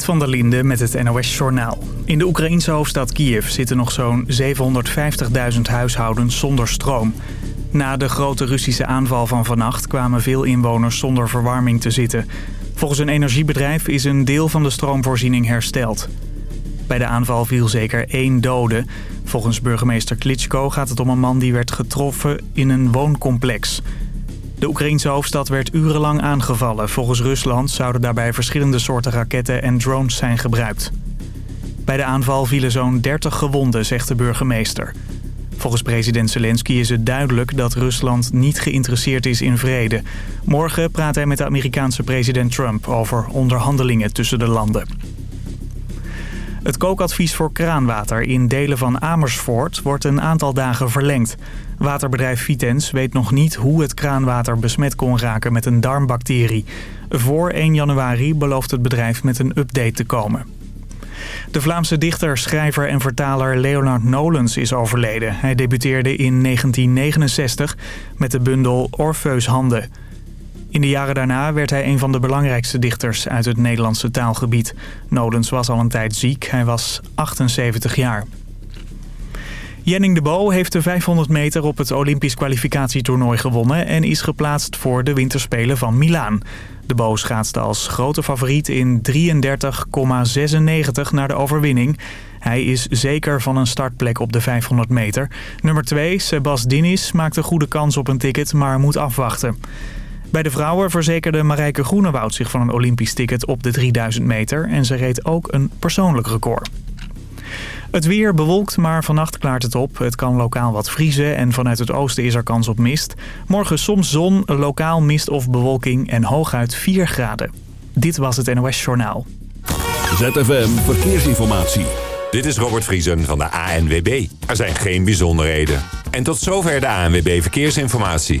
Van der Linde met het NOS-journaal. In de Oekraïense hoofdstad Kiev zitten nog zo'n 750.000 huishoudens zonder stroom. Na de grote Russische aanval van vannacht kwamen veel inwoners zonder verwarming te zitten. Volgens een energiebedrijf is een deel van de stroomvoorziening hersteld. Bij de aanval viel zeker één dode. Volgens burgemeester Klitschko gaat het om een man die werd getroffen in een wooncomplex. De Oekraïense hoofdstad werd urenlang aangevallen. Volgens Rusland zouden daarbij verschillende soorten raketten en drones zijn gebruikt. Bij de aanval vielen zo'n 30 gewonden, zegt de burgemeester. Volgens president Zelensky is het duidelijk dat Rusland niet geïnteresseerd is in vrede. Morgen praat hij met de Amerikaanse president Trump over onderhandelingen tussen de landen. Het kookadvies voor kraanwater in delen van Amersfoort wordt een aantal dagen verlengd. Waterbedrijf Vitens weet nog niet hoe het kraanwater besmet kon raken met een darmbacterie. Voor 1 januari belooft het bedrijf met een update te komen. De Vlaamse dichter, schrijver en vertaler Leonard Nolens is overleden. Hij debuteerde in 1969 met de bundel Orfeus Handen. In de jaren daarna werd hij een van de belangrijkste dichters uit het Nederlandse taalgebied. Nolens was al een tijd ziek, hij was 78 jaar. Jenning de Bo heeft de 500 meter op het Olympisch kwalificatietoernooi gewonnen... en is geplaatst voor de winterspelen van Milaan. De Bo schaatste als grote favoriet in 33,96 naar de overwinning. Hij is zeker van een startplek op de 500 meter. Nummer 2, Sebas Dinis, maakte goede kans op een ticket, maar moet afwachten. Bij de vrouwen verzekerde Marijke Groenewoud zich van een Olympisch ticket op de 3000 meter... en ze reed ook een persoonlijk record. Het weer bewolkt, maar vannacht klaart het op. Het kan lokaal wat vriezen en vanuit het oosten is er kans op mist. Morgen soms zon, lokaal mist of bewolking en hooguit 4 graden. Dit was het NOS Journaal. ZFM Verkeersinformatie. Dit is Robert Vriesen van de ANWB. Er zijn geen bijzonderheden. En tot zover de ANWB Verkeersinformatie.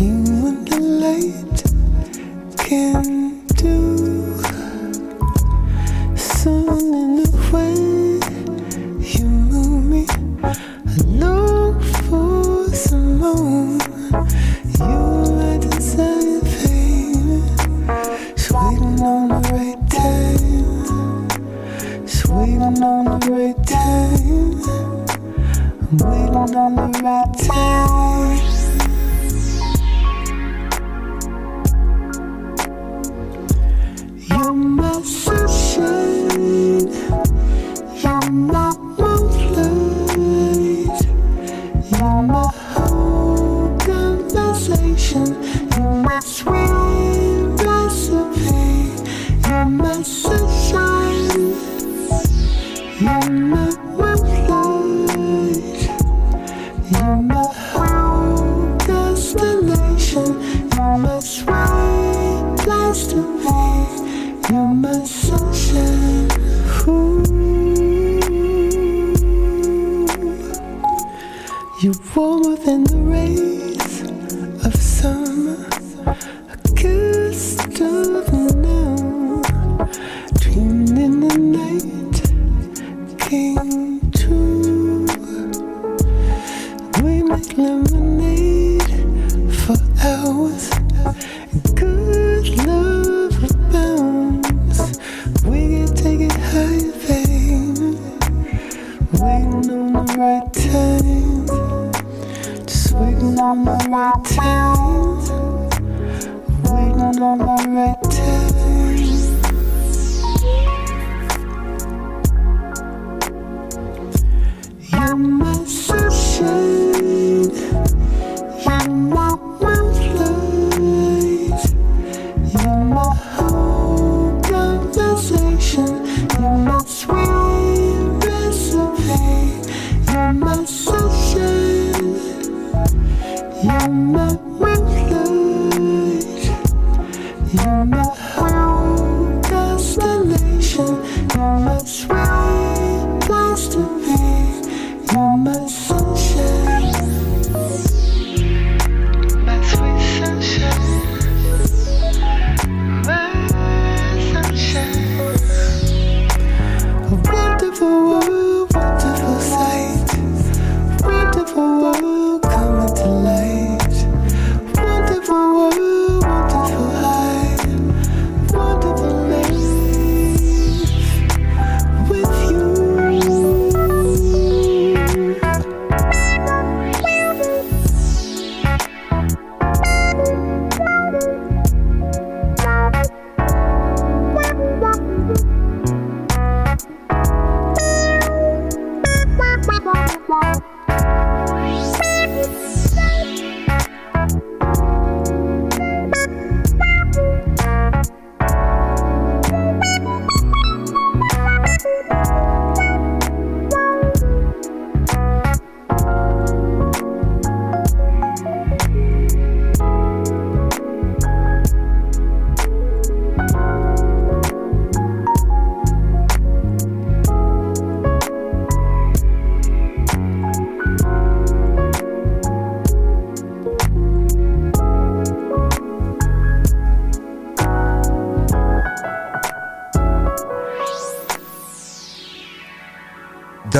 See what the light. Can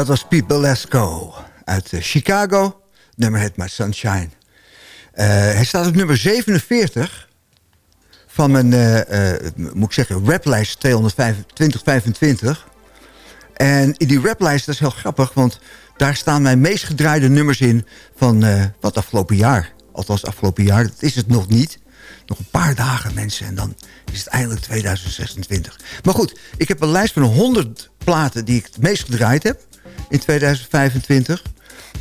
Dat was Pete Belasco uit eh, Chicago. Nummer heet My Sunshine. Eh, hij staat op nummer 47 van mijn, eh, eh, moet ik zeggen, raplijst 225. En in die raplijst, dat is heel grappig, want daar staan mijn meest gedraaide nummers in van wat afgelopen jaar. Althans, afgelopen jaar, dat is het nog niet. Nog een paar dagen, mensen, en dan is het eindelijk 2026. Maar goed, ik heb een lijst van 100 platen die ik het meest gedraaid heb in 2025.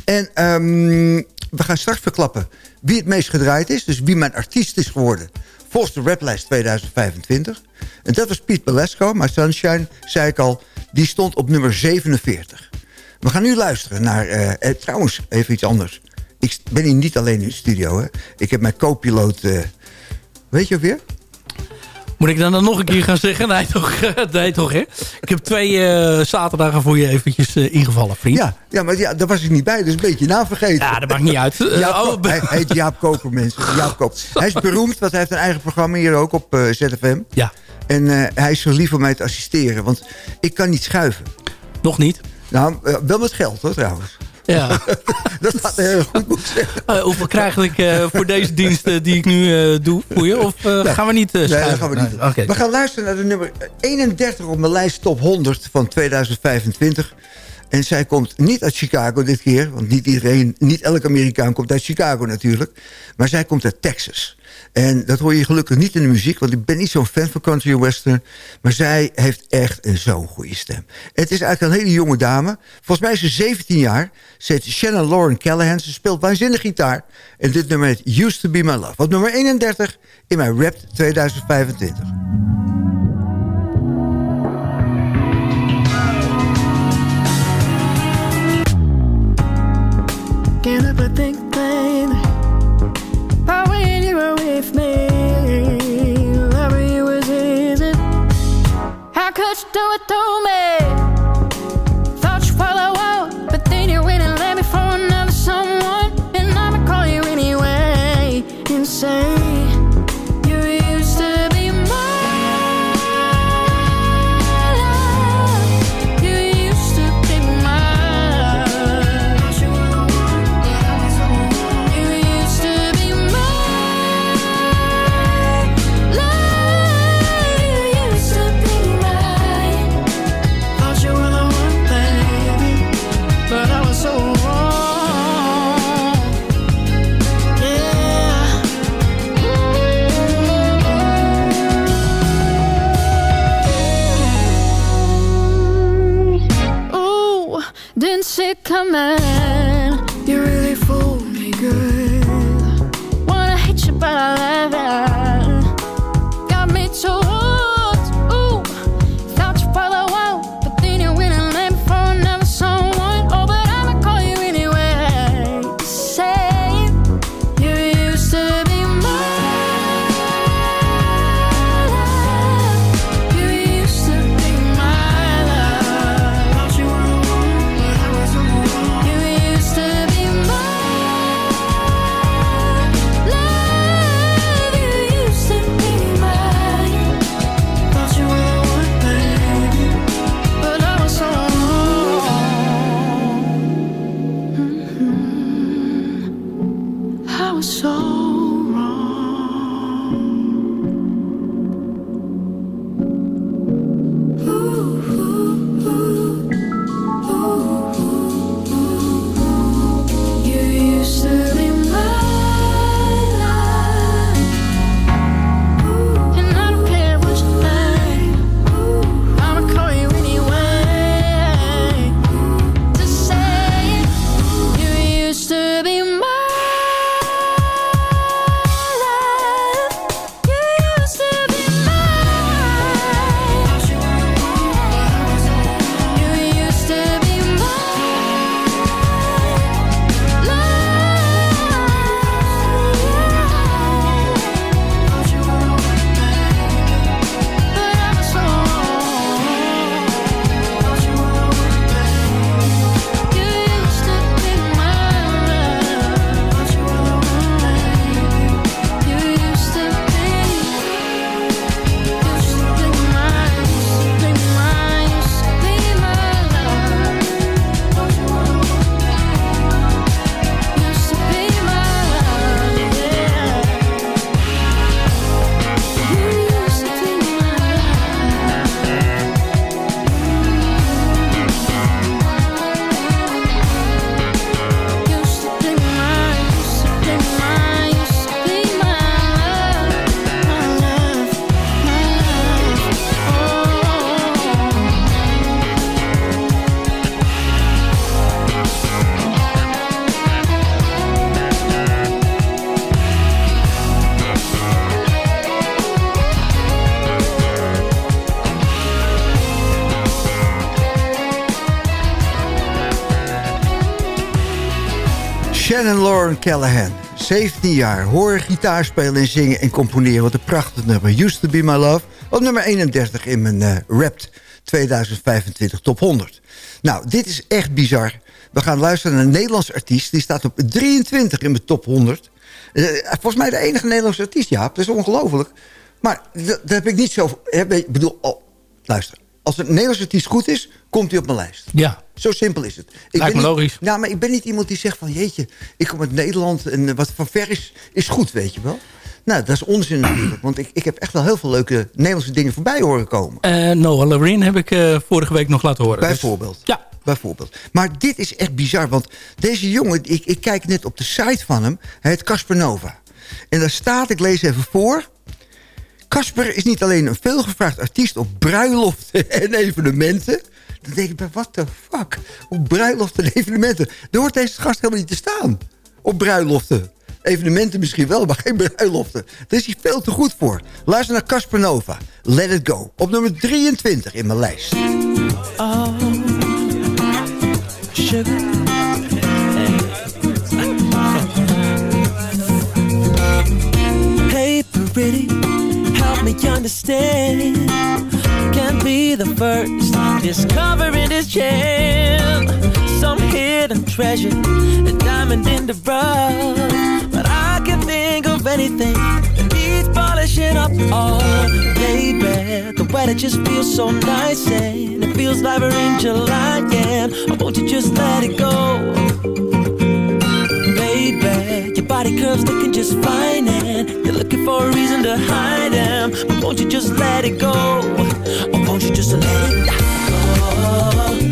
En ehm, we gaan straks verklappen wie het meest gedraaid is. Dus wie mijn artiest is geworden volgens de raplijst 2025. En dat was Piet Belasco, My Sunshine, zei ik al. Die stond op nummer 47. We gaan nu luisteren naar... eh, eh, trouwens, even iets anders. Ik ben hier niet alleen in de studio. Hè. Ik heb mijn co-piloot... eh, weet je weer? Moet ik dan, dan nog een keer gaan zeggen? Nee toch, nee, toch hè? Ik heb twee eh, zaterdagen voor je eventjes eh, ingevallen, vriend. Ja, ja, maar ja, daar was ik niet bij. Dus een beetje naam vergeten. Ja, dat maakt niet uit. Jaap, oh, hij heet Jaap Koper, mensen. Jaap Koper. Hij is beroemd, want hij heeft een eigen programma hier ook op eh, ZFM. Ja, En hij is zo lief om mij te assisteren, want ik kan niet schuiven. nog niet. Nou, wel met geld hoor trouwens. Ja. Dat gaat heel goed, moet ik zeggen. Eh, hoeveel krijg ik eh, voor deze diensten die ik nu eh, doe voor je? Of eh, gaan we niet Nee, dat gaan we niet. We gaan luisteren naar de nummer 31 op mijn lijst top 100 van 2025. En zij komt niet uit Chicago dit keer. Want niet iedereen, niet elke Amerikaan komt uit Chicago natuurlijk. Maar zij komt uit Texas. En dat hoor je gelukkig niet in de muziek. Want ik ben niet zo'n fan van country western. Maar zij heeft echt zo'n goede stem. Het is eigenlijk een hele jonge dame. Volgens mij is ze 17 jaar. Ze heet Shannon Lauren Callahan. Ze speelt waanzinnig gitaar. En dit nummer heet Used to be my love. Op nummer 31 in mijn rap 2025. Can't help but think, do it to me? Shannon Lauren Callahan. 17 jaar, horen gitaar spelen en zingen en componeren. Wat een prachtig nummer. Used to be my love. Op nummer 31 in mijn eh Rapt 2025 top 100. Nou, dit is echt bizar. We gaan luisteren naar een Nederlands artiest. Die staat op 23 in mijn top 100. Eh, volgens mij de enige Nederlandse artiest, Jaap. Dat is ongelooflijk. Maar dat, heb ik niet zo... Ik bedoel, oh, luister. Als een Nederlands artiest goed is, komt hij op mijn lijst. Ja, Zo simpel is het. Ik Lijkt ben me niet- logisch. Nou, maar ik ben niet iemand die zegt van... jeetje, ik kom uit Nederland en wat van ver is, is goed, weet je wel. Nou, dat is onzin natuurlijk. Want ik, ik heb echt wel heel veel leuke Nederlandse dingen voorbij horen komen. Eh, Noah Loreen heb ik eh, vorige week nog laten horen. Dus- Bijvoorbeeld. ja, Bijvoorbeeld. Maar dit is echt bizar, want deze jongen... Ik, ik kijk net op de site van hem. Hij heet Casper Nova. En daar staat, ik lees even voor... Casper is niet alleen een veelgevraagd artiest op bruiloften en evenementen. Dan denk ik bij, what the fuck? Op bruiloften en evenementen. Daar hoort deze gast helemaal niet te staan. Op bruiloften. Evenementen misschien wel, maar geen bruiloften. Daar is hij veel te goed voor. Luister naar Casper Nova. Let it go. Op nummer 23 in mijn lijst. help me understand. Can't be the first discovering this gem. Some hidden treasure, a diamond in the rough. But I can think of anything that needs polishing up. Oh, baby, the weather just feels so nice and it feels like we're in July. Yeah, won't you just let it go? Body curves looking just fine, and you're looking for a reason to hide them. But won't you just let it go? Or won't you just let it go? Oh,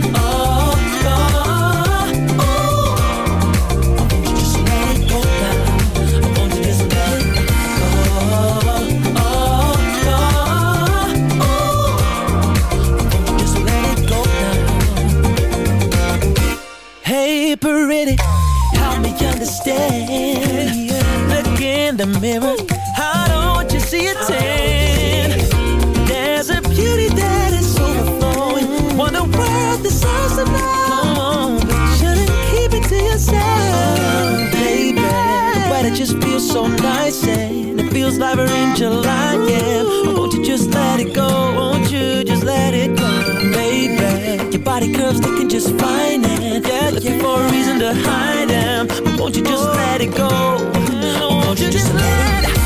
the mirror I don't you see it tan? There's a beauty that is overflowing. What the world deserves to know. Shouldn't keep it to yourself, baby. The weather just feels so nice and it feels like we're in July, yeah. Won't you just let it go? Won't you just let it go, baby? Your body curves looking just fine and yeah, looking for a reason to hide them. But won't you just let it go? Won't you just let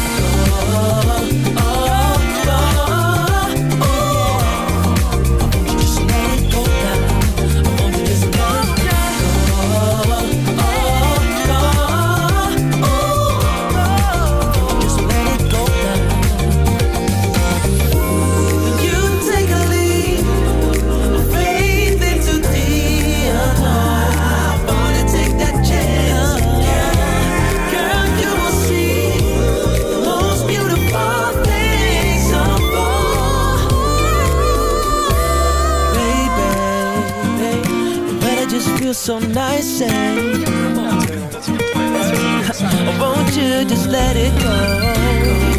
it so nice and won't you just let it go?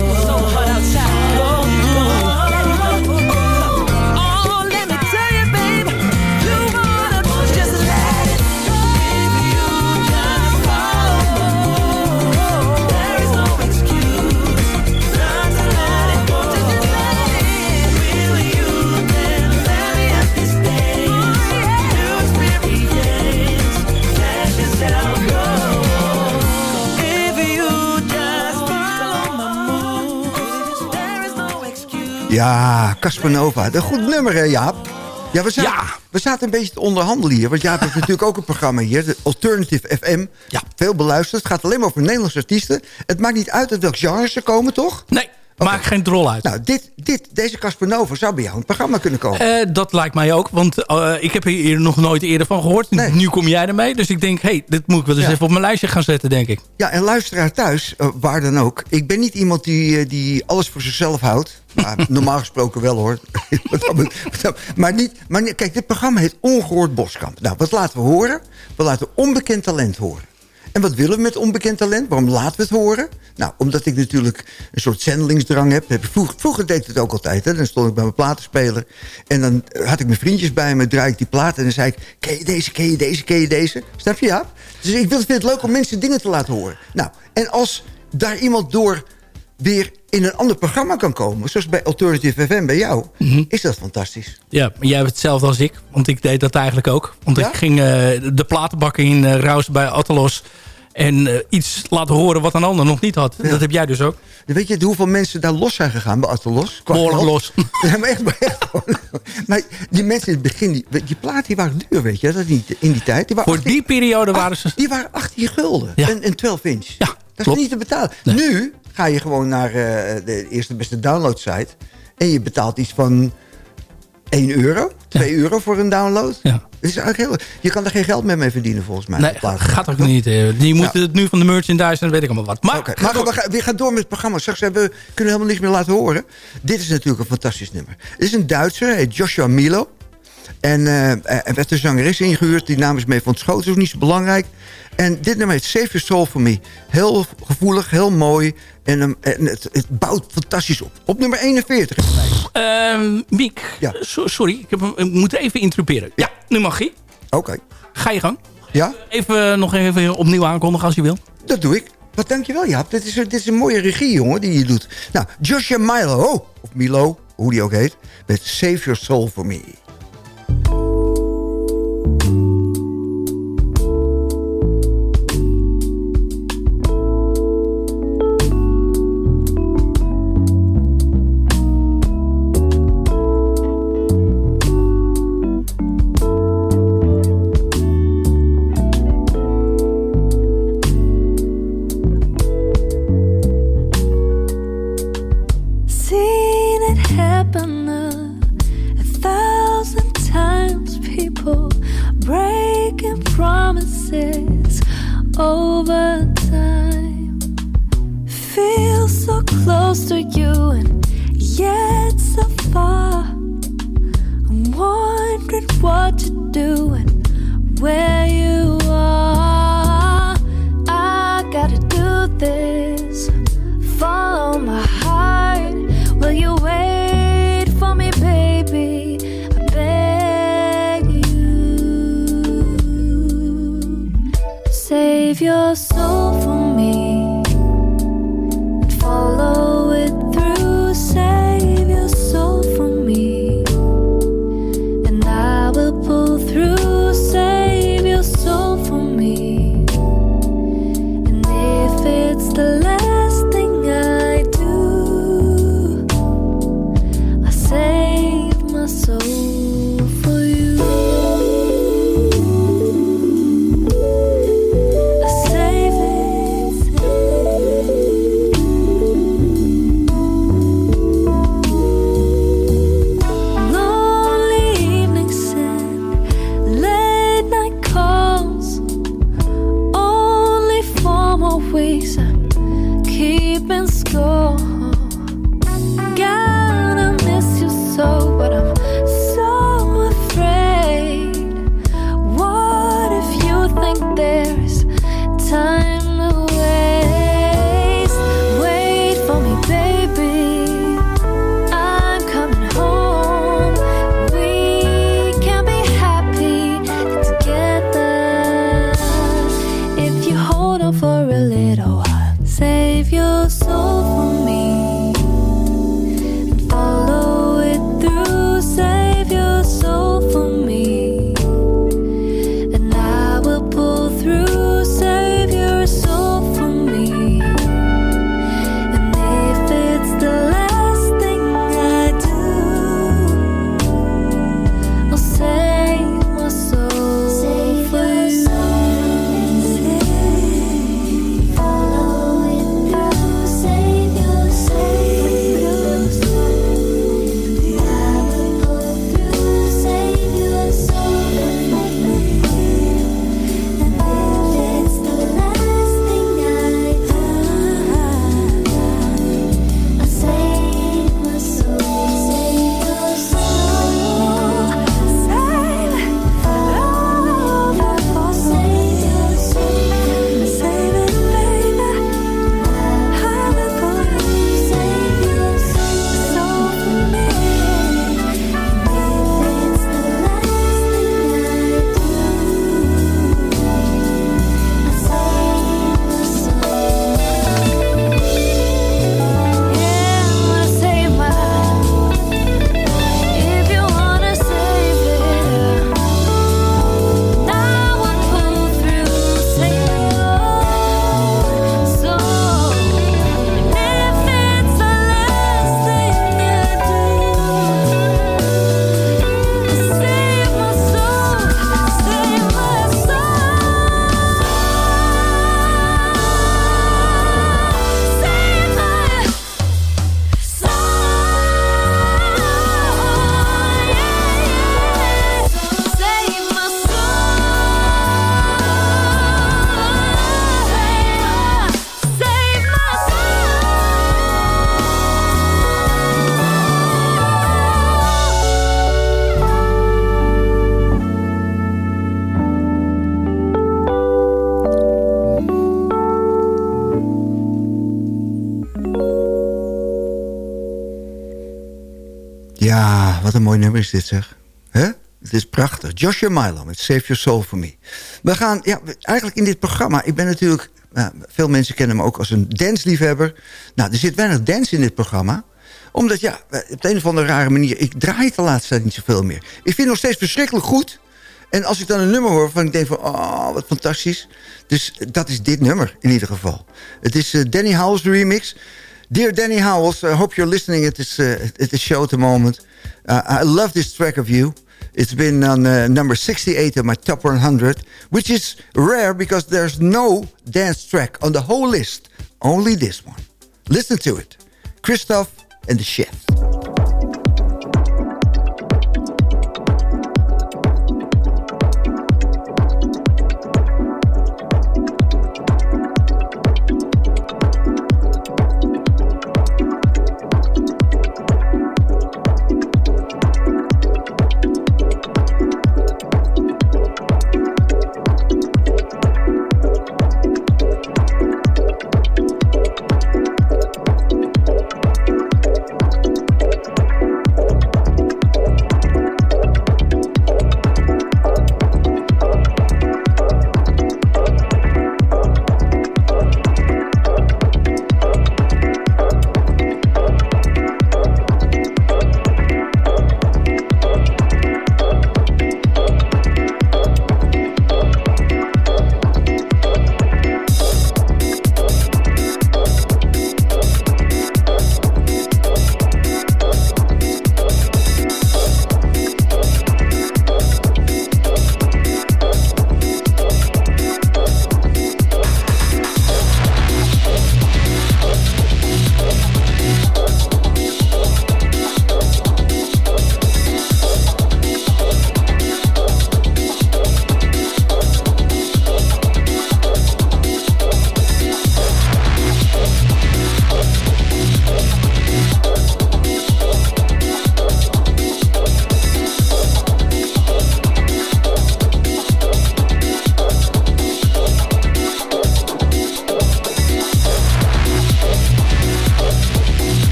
Ja, Casper Nova. Een goed nummer, hè, Jaap? Ja, we zaten, Ja. we zaten een beetje te onderhandelen hier. Want Jaap heeft natuurlijk ook een programma hier. De Alternative FM. Ja. Veel beluisterd. Het gaat alleen maar over Nederlandse artiesten. Het maakt niet uit uit welk genre ze komen, toch? Nee, maakt geen drol uit. Nou, dit, dit, deze Casper Nova zou bij jou in het programma kunnen komen. Eh, dat lijkt mij ook, want eh, ik heb hier nog nooit eerder van gehoord. Nee. Nu kom jij ermee, dus ik denk, hé, hey, dit moet ik wel eens Ja. even op mijn lijstje gaan zetten, denk ik. Ja, en luisteraar thuis, eh, waar dan ook. Ik ben niet iemand die, die alles voor zichzelf houdt. Maar normaal gesproken wel, hoor. maar, niet, maar kijk, dit programma heet Ongehoord Boskamp. Nou, wat laten we horen? We laten onbekend talent horen. En wat willen we met onbekend talent? Waarom laten we het horen? Nou, omdat ik natuurlijk een soort zendelingsdrang heb. vroeger, deed ik het ook altijd. Hè. Dan stond ik bij mijn platenspeler. En dan had ik mijn vriendjes bij me. Draai ik die plaat. En dan zei ik, ken je deze, ken je deze, ken je deze? Snap je, ja? Dus ik vind het leuk om mensen dingen te laten horen. Nou, en als daar iemand door weer in een ander programma kan komen... zoals bij Alternative FM bij jou... is dat fantastisch. Ja, maar jij hebt hetzelfde als ik, want ik deed dat eigenlijk ook. Want Ja? ik ging eh, de platenbakken in uh, Raus bij Attelos... en eh, iets laten horen wat een ander nog niet had. Dat heb jij dus ook. Weet je hoeveel mensen daar los zijn gegaan bij Attelos? Qua Behoorlijk los. Ja, maar echt, maar echt. Maar die mensen in het begin, die, die platen die waren duur, weet je. Dat niet in die tijd. Die waren Voor 18 die periode waren ze... Die waren 18 gulden. Ja. Een, een 12 inch. Ja, dat is klopt. niet te betalen. Nee. Nu ga je gewoon naar eh, de eerste beste download site. En je betaalt iets van 1 euro, 2 euro voor een download. Ja. Dat is eigenlijk heel, je kan er geen geld meer mee verdienen volgens mij. Nee, platen. gaat ook niet. eh. Die moeten het nu van de merchandise en weet ik allemaal wat. Maar, maar we, gaan, we gaan door met het programma. Straks hebben we kunnen helemaal niks meer laten horen. Dit is natuurlijk een fantastisch nummer. Het is een Duitser, hij heet Joshua Milo. En eh, er werd een zangeres ingehuurd. Die naam is mee van het schoot, is niet zo belangrijk. En dit nummer heet Save Your Soul For Me. Heel gevoelig, heel mooi. En, en het, het bouwt fantastisch op. Op nummer 41 is het. Ehm, Miek, Ja. so- sorry, ik, heb, hem- ik moet even interruperen. Ja, nu mag je. Oké. Ga je gang. Ja, Even nog even opnieuw aankondigen als je wil. dat doe ik. Wat dankjewel, Jaap. Dit is, dit is een mooie regie, jongen, die je doet. Nou, Joshua Milo, of Milo, hoe die ook heet... met Save Your Soul For Me. Ja, wat een mooi nummer is dit zeg. Het is prachtig. Joshua Milo met Save Your Soul For Me. We gaan, ja, eigenlijk in dit programma... Ik ben natuurlijk... nou, veel mensen kennen me ook als een dansliefhebber. Nou, er zit weinig dance in dit programma omdat, ja, op de een of andere rare manier... ik draai het de laatste tijd niet zoveel meer. Ik vind het nog steeds verschrikkelijk goed. En als ik dan een nummer hoor waarvan ik denk van... oh, wat fantastisch. Dus dat is dit nummer in ieder geval. Het is eh, Danny Howell's remix. Dear Danny Howells, I hope you're listening at this, uh, at this show at the moment. Uh, I love this track of you. It's been on uh, number 68 of my top 100, which is rare because there's no dance track on the whole list. Only this one. Listen to it. Christoph and the Chef.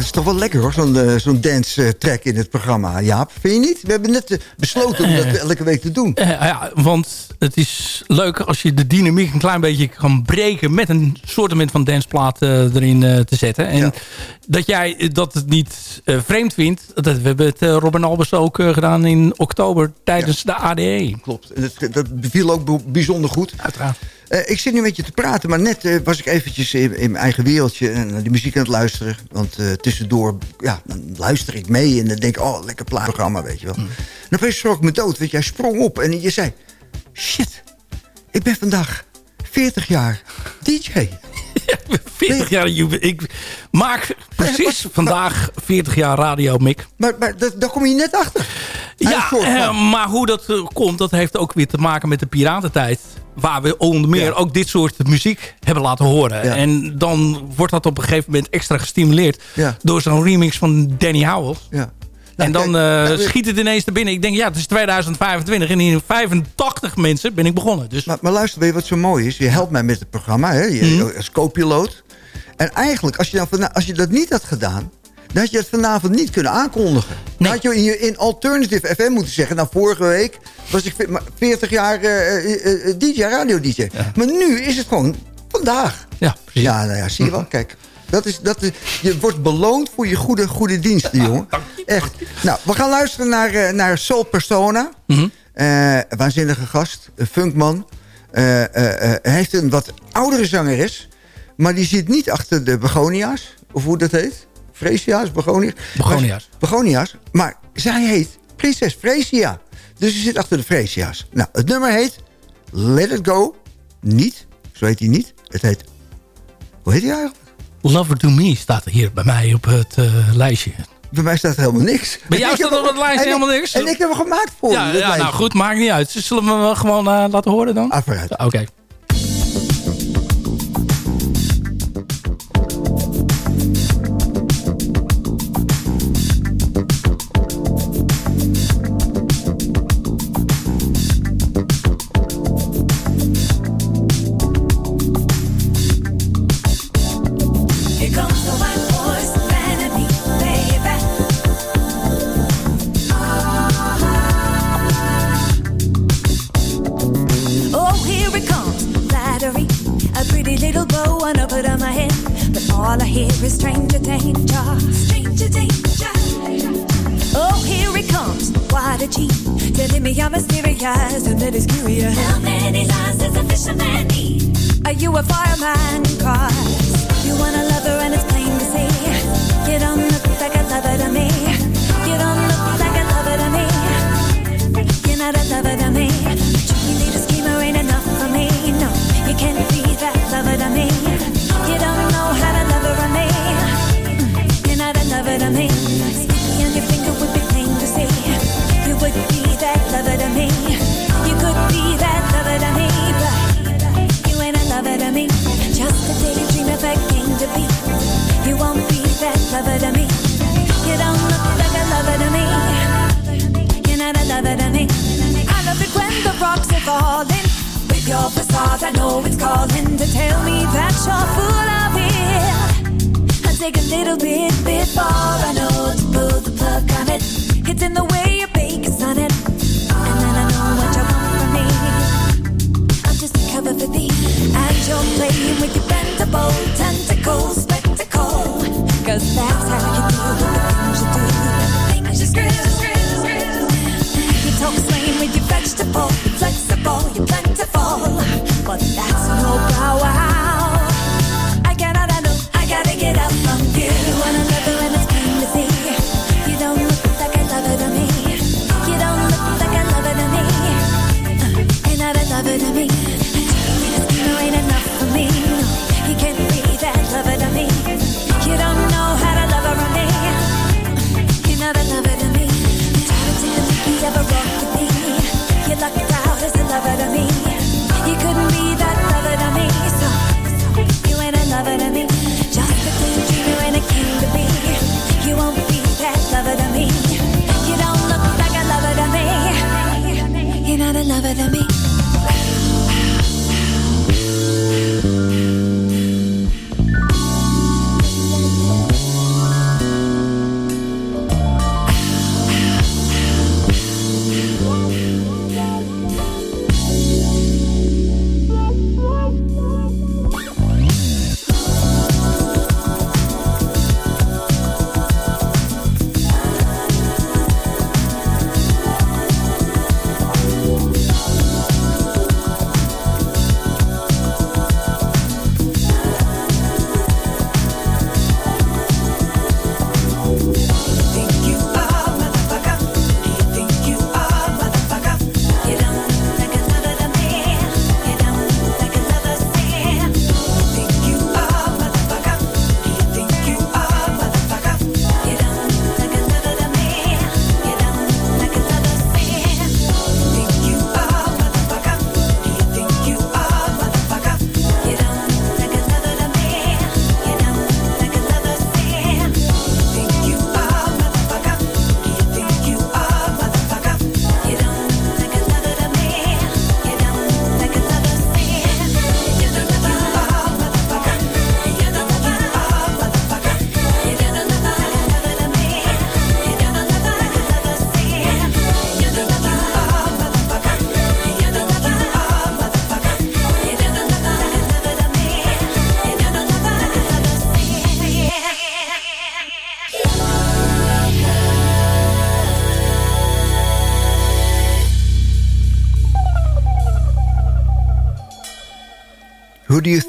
Het is toch wel lekker hoor, zo'n eh, zo'n dance eh, track in het programma. Jaap, vind je niet? We hebben net eh, besloten om dat elke week te doen. Ja, want het is leuk als je de dynamiek een klein beetje kan breken... met een soortement van danceplaat erin te zetten. En Ja. dat jij dat het niet vreemd vindt... Dat, we hebben het Robin Albers ook gedaan in oktober tijdens de ADE. Klopt, en dat, dat beviel ook bijzonder goed. Uiteraard. Eh, ik zit nu met je te praten, maar net eh, was ik eventjes in, in mijn eigen wereldje... en naar die muziek aan het luisteren. Want eh, tussendoor ja, dan luister ik mee en dan denk ik... oh, lekker plaatprogramma, weet je wel. En opeens schrok ik me dood, want jij sprong op en je zei... shit, ik ben vandaag 40 jaar DJ. 40 jaar Ik maak precies vandaag 40 jaar radio, Mick. Maar, maar dat, daar kom je net achter. Een Ja, eh, maar hoe dat eh, komt, dat heeft ook weer te maken met de piratentijd. Waar we onder meer Ja. ook dit soort muziek hebben laten horen. Ja. En dan wordt dat op een gegeven moment extra gestimuleerd... Ja. door zo'n remix van Danny Howell. Ja. en dan kijk, eh, nou, schiet het ineens er binnen. Ik denk, ja, het is 2025 en in 85 mensen ben ik begonnen. Dus Maar, maar luister, weet je wat zo mooi is? Je helpt mij met het programma, hè? Je, Mhm. als co-piloot. En eigenlijk, als je, dan vana- als je dat niet had gedaan... dan had je het vanavond niet kunnen aankondigen. Dan Nee. had je in, je- in Alternative FM moeten zeggen... nou, vorige week was ik ve- maar 40 jaar eh, eh, eh, DJ, radio-dj. Maar nu is het gewoon vandaag. ja, precies. Ja, nou ja, zie je wel, kijk. Dat is, dat is, je wordt beloond voor je goede, goede diensten, jongen. Echt. Nou, we gaan luisteren naar, eh, naar Soul Persona. Mhm. Eh, waanzinnige gast, een funkman. Hij heeft een wat oudere zangeres. Maar die zit niet achter de begonia's. Of hoe dat heet. Fresia's, begonia's. Begonia's. Maar- Begonia's. Maar zij heet Prinses Fresia. Dus ze zit achter de Fresia's. Nou, het nummer heet Let It Go. Niet. Zo heet hij niet. Het heet... Hoe heet hij eigenlijk? Lover to Me staat hier bij mij op het eh, lijstje. Bij mij staat helemaal niks. Bij jou staat op het lijstje helemaal niks? En ik heb hem gemaakt voor Ja, ja nou goed, maakt niet uit. Zullen we hem wel gewoon eh, laten horen dan? Ah. Oké.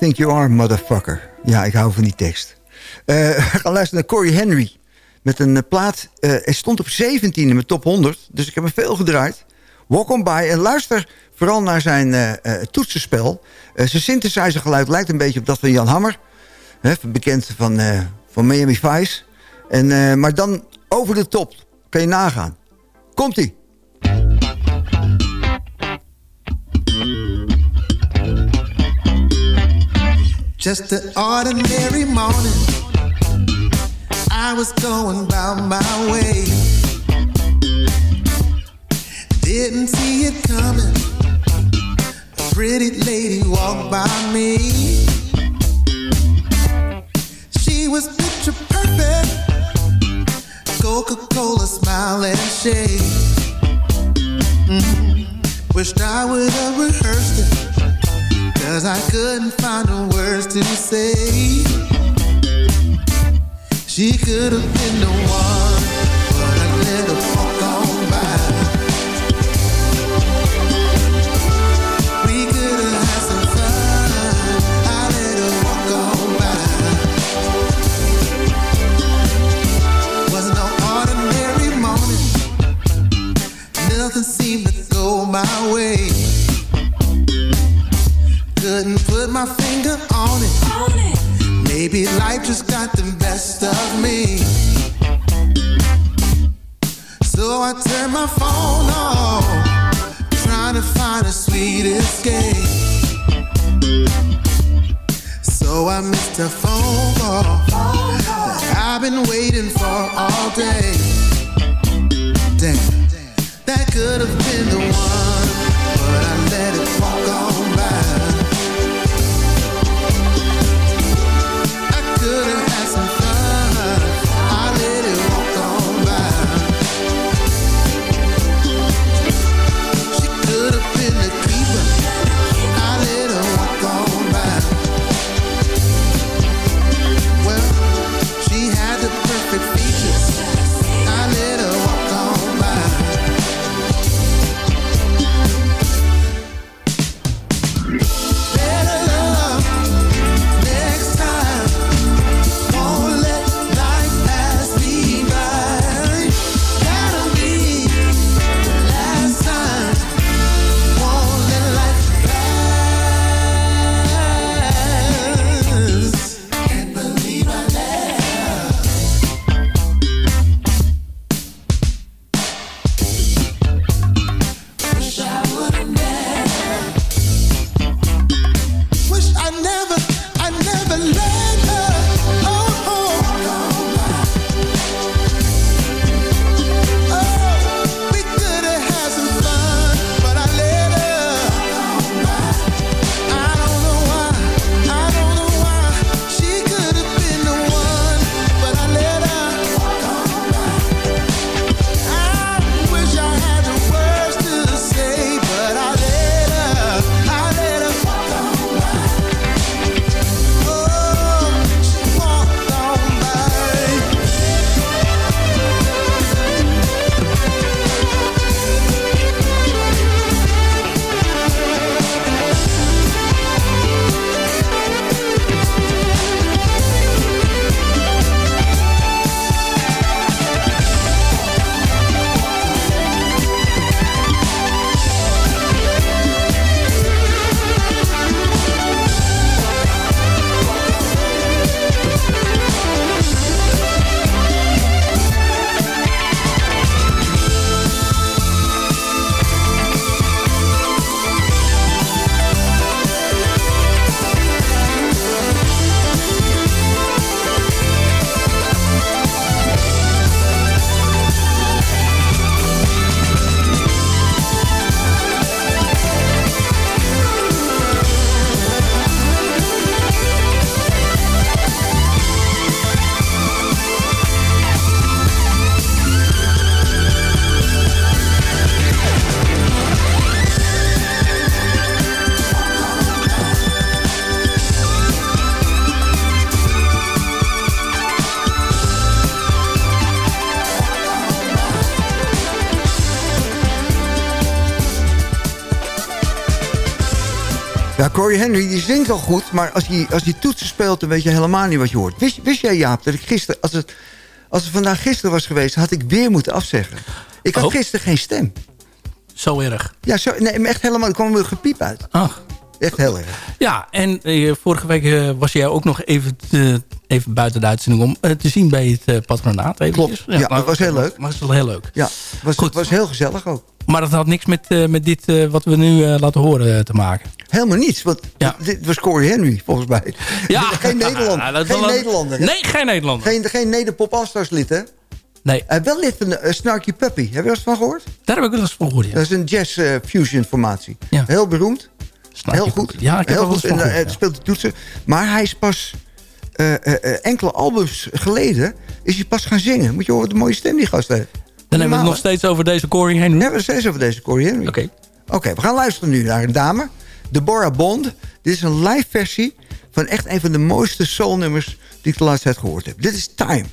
Think you are, motherfucker? Ja, ik hou van die tekst. We gaan luisteren naar Corey Henry. Met een eh, plaat. eh hij stond op 17 in mijn top 100. Dus ik heb hem veel gedraaid. Walk on by. En luister vooral naar zijn eh, toetsenspel. Zijn synthesizer geluid lijkt een beetje op dat van Jan Hammer. Hè, bekend van, van Miami Vice. En, maar dan over de top. Kan je nagaan. Komt-ie. Just an ordinary morning. I was going about my way. Didn't see it coming. A pretty lady walked by me. She was picture perfect. Coca-Cola smile and shade. Mm. Wished I would. Cause I couldn't find the words to say. She could have been the one, but I let her life just got the best of me. So I turn my phone off, trying to find a sweet escape. So I missed a phone call that I've been waiting for all day. Damn, that could have been the one, but I let it walk on Ja, Corey Henry die zingt al goed, maar als hij, als hij toetsen speelt... dan weet je helemaal niet wat je hoort. Wist, wist jij, Jaap, dat ik gisteren... Als het, als het vandaag gisteren was geweest, had ik weer moeten afzeggen. Ik had Oh. gisteren geen stem. Zo erg. Ja, zo, nee, echt helemaal. Er kwam een gepiep uit. Ach. Echt heel erg. Ja, en eh, vorige week eh, was jij ook nog even, te- even buiten de uitzending om eh, te zien bij het patronaat. Eventjes. Klopt. Ja, dat was heel leuk. Maar het was wel heel leuk. Ja, was, Goed. was heel gezellig ook. Maar dat had niks met, eh, met dit eh, wat we nu eh, laten horen te maken. Helemaal niets, want dit was Corey Henry, volgens mij. Ja. geen Nederlander. Ja, dat is geen een- Nederlander. Nee, geen Nederlander. Geen, geen Nederpop Allstars lid, hè? Nee. Uh, wel lid van Snarky Puppy. Heb je er eens van gehoord? Daar heb ik wel eens van gehoord, ja. Dat is een jazz fusion formatie. Ja. Heel beroemd. Snarky heel goed. Puppy. Ja, ik heb heel wel goed. eens van En, eh, gehoord, het speelt de toetsen. Maar hij is pas eh, eh, eh, enkele albums geleden... is hij pas gaan zingen. Moet je horen wat een mooie stem die gast heeft. Dan hebben we het nog steeds over deze Corey Henry. We hebben het steeds over deze Corey Henry. Oké. Oké, we gaan luisteren nu naar een dame. Deborah Bond. Dit is een live versie van echt een van de mooiste soulnummers... die ik de laatste tijd gehoord heb. Dit is Time.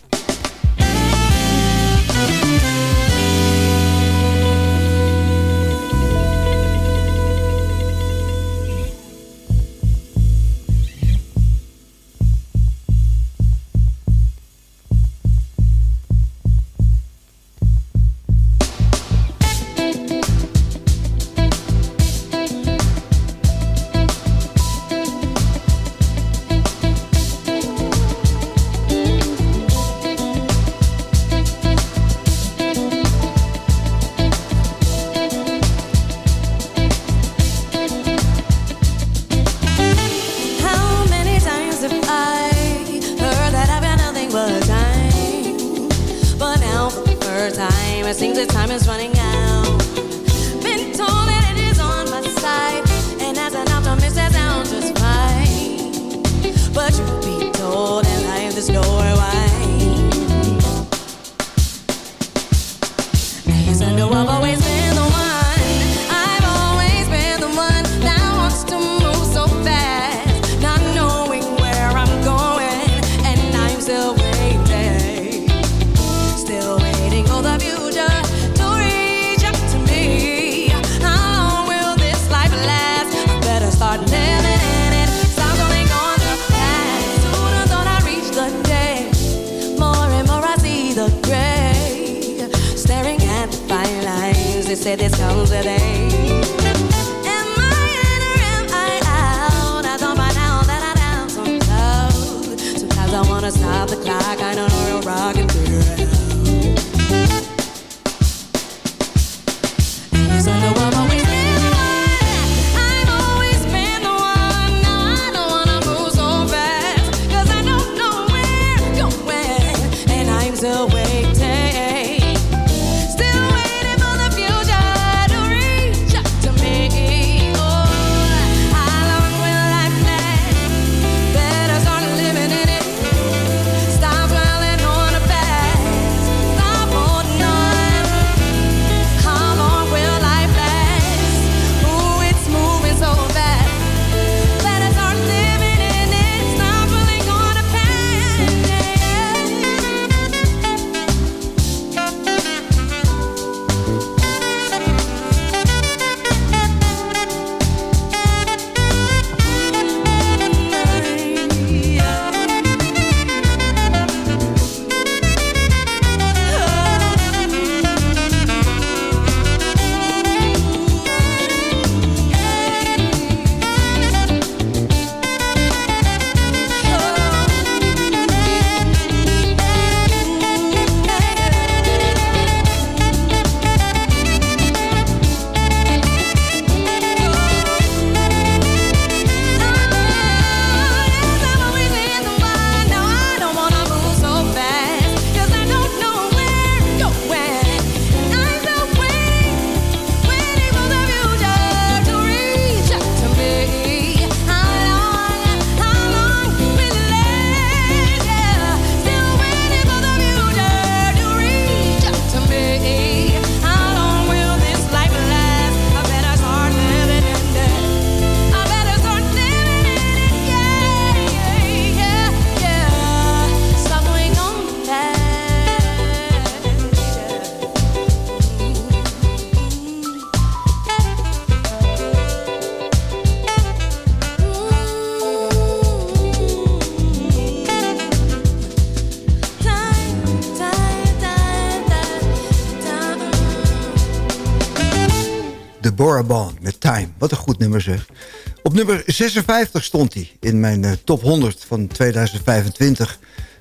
Nummer 56 stond hij in mijn eh, top 100 van 2025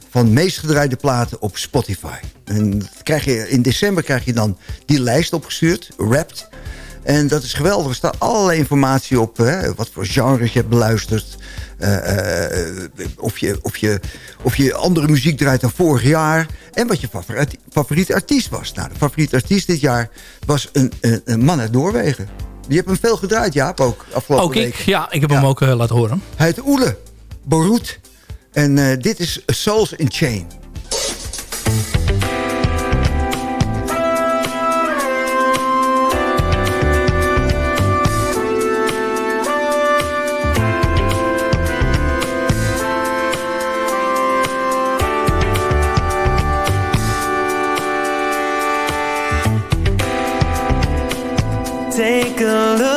van meest gedraaide platen op Spotify. En krijg je, in december krijg je dan die lijst opgestuurd, Wrapped. En dat is geweldig. Er staat allerlei informatie op. Hè, wat voor genres je hebt beluisterd. eh, eh, of, je, of, je, of je andere muziek draait dan vorig jaar. En wat je favoriete, favoriete artiest was. Nou, de favoriete artiest dit jaar was een, een, een man uit Noorwegen. Je hebt hem veel gedraaid, Jaap, ook afgelopen Ook ik? week. Ja, ik heb hem ook eh, laten horen. Hij heet Oele Borut. En eh, dit is Souls in Chain. Take a look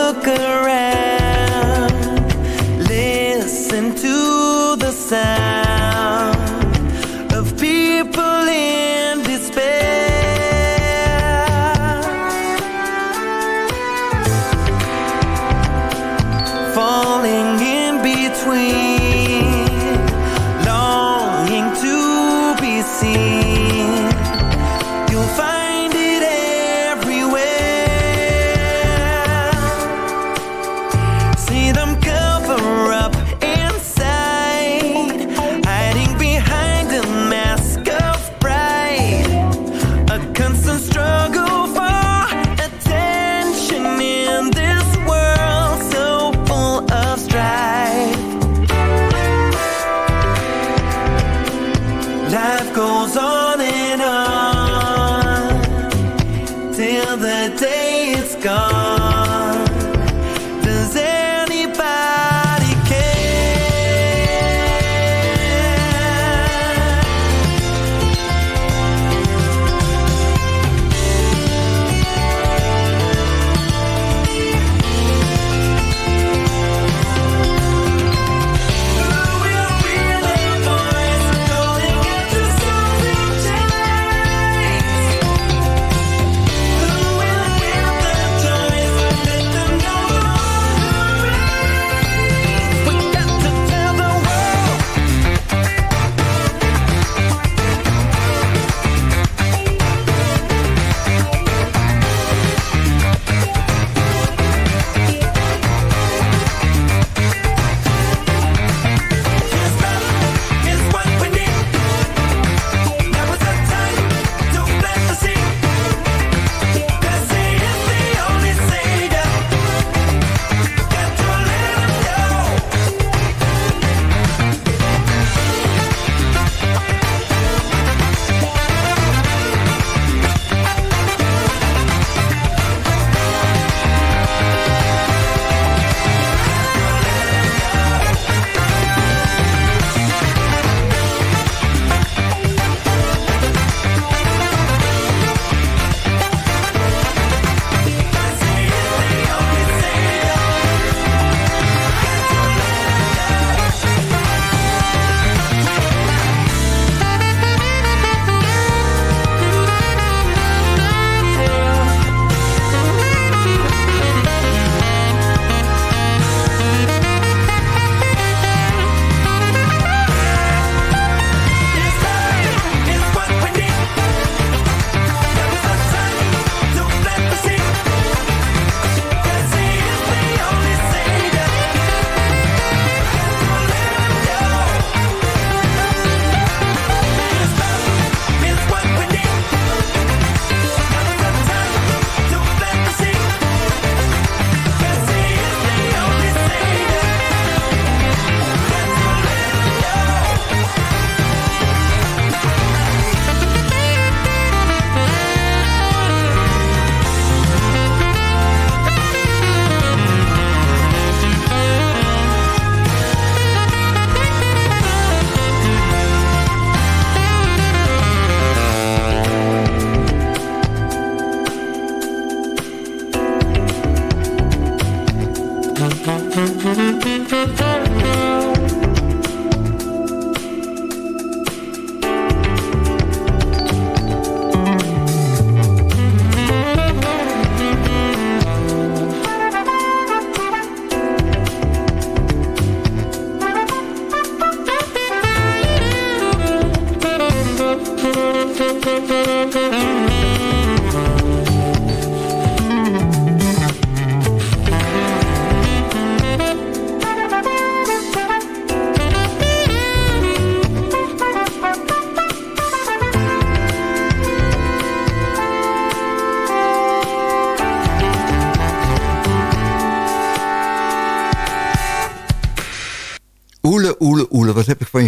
gone.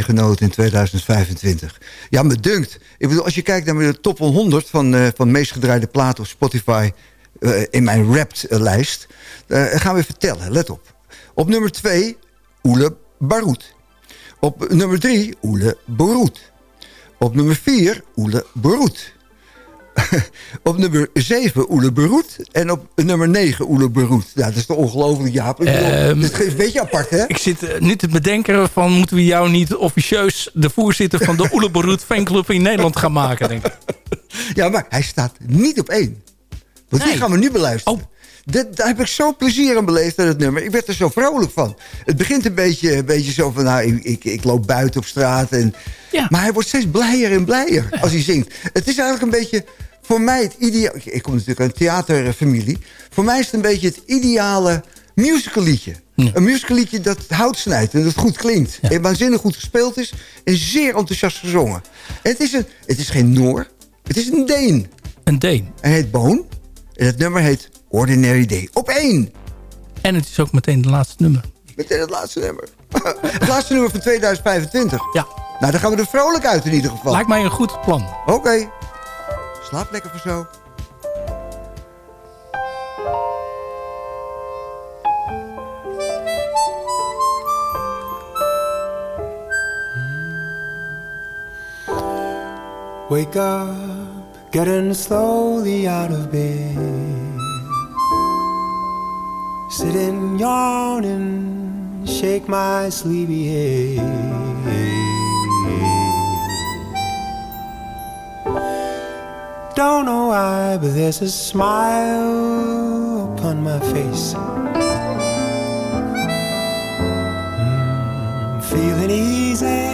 Genoten in 2025? Ja, me dunkt. Ik bedoel, als je kijkt naar de top 100 van, eh van meest gedraaide platen op Spotify... eh, in mijn Wrapped-lijst, eh, gaan we vertellen, let op. Op nummer 2, Oele Baroet. Op nummer 3, Oele Beroet. Op nummer 4, Oele Beroet. op nummer 7 Oele Beroet. En op nummer 9 Oele Beroet. Ja, dat is toch ongelooflijk, Jaap? Ik bedoel, dit is een beetje apart, hè? Ik zit eh, nu te bedenken van... moeten we jou niet officieus de voorzitter van de Oeleberoet fanclub in Nederland gaan maken, denk ik. Ja, maar hij staat niet op één. Want die gaan we nu beluisteren. Dat, daar heb ik zo plezier aan beleefd aan het nummer. Ik werd er zo vrolijk van. Het begint een beetje, een beetje zo van... Nou, ik, ik, ik loop buiten op straat. En, Ja. Maar hij wordt steeds blijer en blijer als hij zingt. Het is eigenlijk een beetje... Voor mij het ideaal... Ik, kom natuurlijk uit een theaterfamilie. Voor mij is het een beetje het ideale musicalliedje. Ja. Een musicalliedje dat hout snijdt en dat goed klinkt. En waanzinnig goed gespeeld is. En zeer enthousiast gezongen. En het is, een, het is geen Noor. Het is een Deen. Een Deen. Hij heet Boon. En het nummer heet Ordinary Day. Op één. En het is ook meteen het laatste nummer. Meteen het laatste nummer. het laatste nummer van 2025. Ja, Nou, dan gaan we er vrolijk uit in ieder geval. lijkt mij een goed plan. Oké. Slaap lekker voor zo. Wake up, getting slowly out of bed. Sitting and shake my sleepy head. Don't know why, but there's a smile upon my face. Mm, feeling easy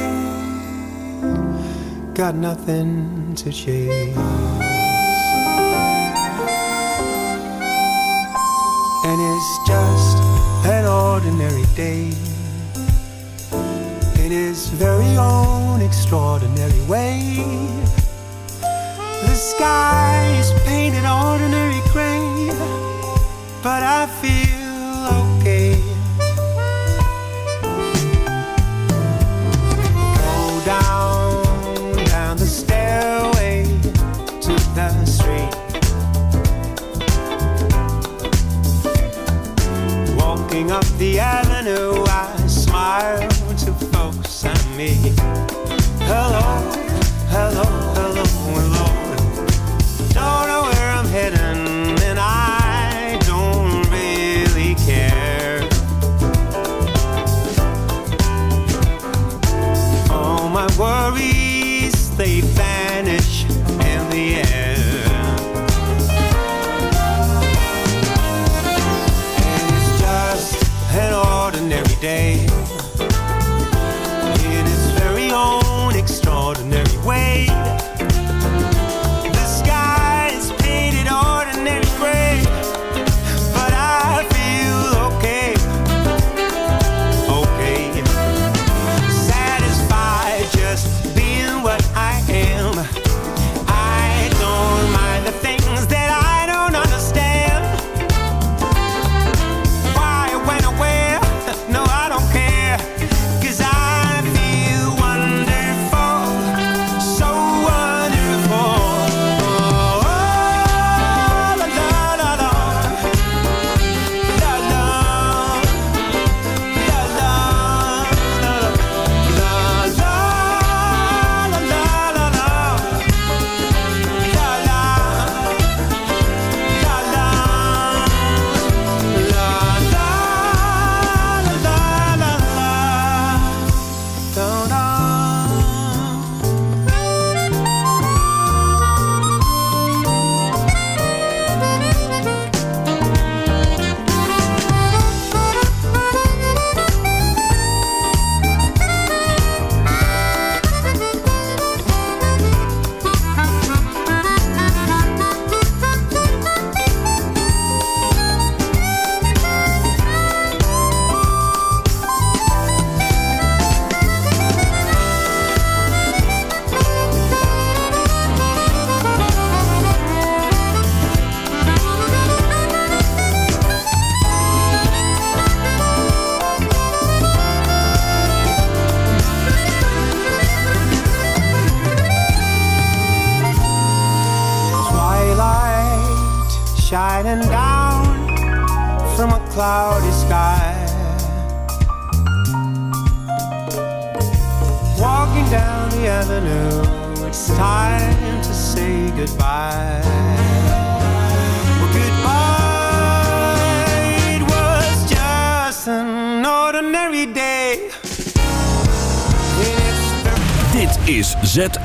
got nothing to chase. Ordinary day. In his very own extraordinary way. The sky is painted ordinary gray, but I feel okay. Walking up the avenue, I